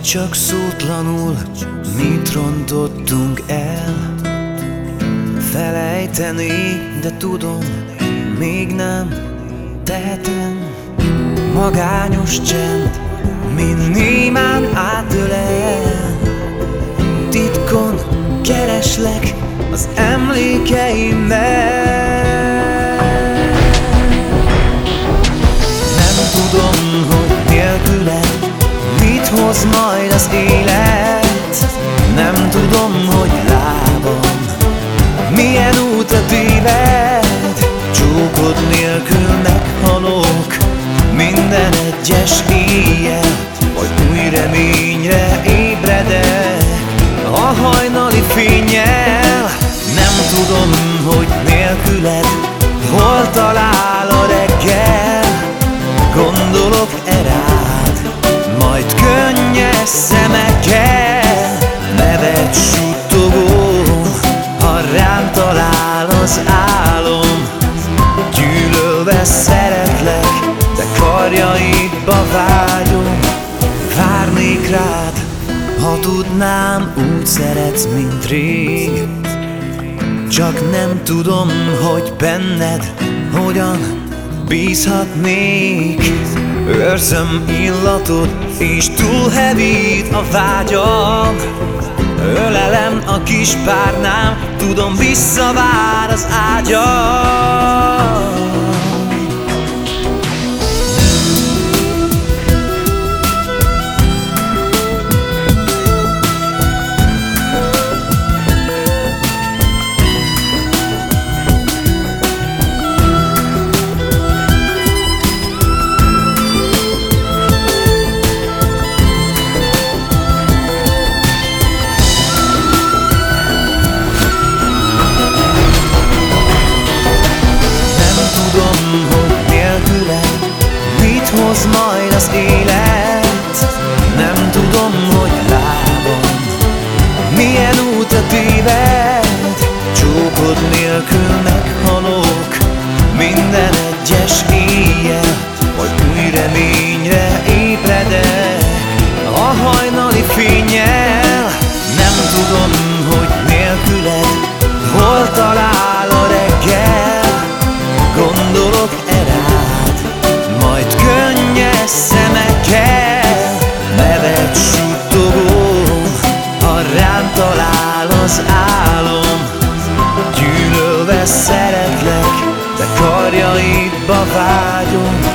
csak szótlanul mit rontottunk el. Felejteni, de tudom, még nem tehetem. Magányos csend, mint némán átölel. Titkon kereslek az emlékeimben hoz majd az élet. Nem tudom, hogy lábam Milyen útra téved. Csókod nélkül meghalok Minden egyes éjjel Vagy új reményre ébredek A hajnali fényjel. Nem tudom, hogy nélküled Hol talál Szeretlek De karjaidba vágyom Várnék rád Ha tudnám úgy szeretsz, mint rég. Csak nem tudom, hogy benned Hogyan bízhatnék. Őrzöm illatod, és túl hevít a vágyam. Ölelem a kis párnám, tudom visszavár az ágyam élet. Nem tudom, hogy lábam Milyen útra téved. Csókod nélkül meghalok szeretlek, de karjaidba vágyom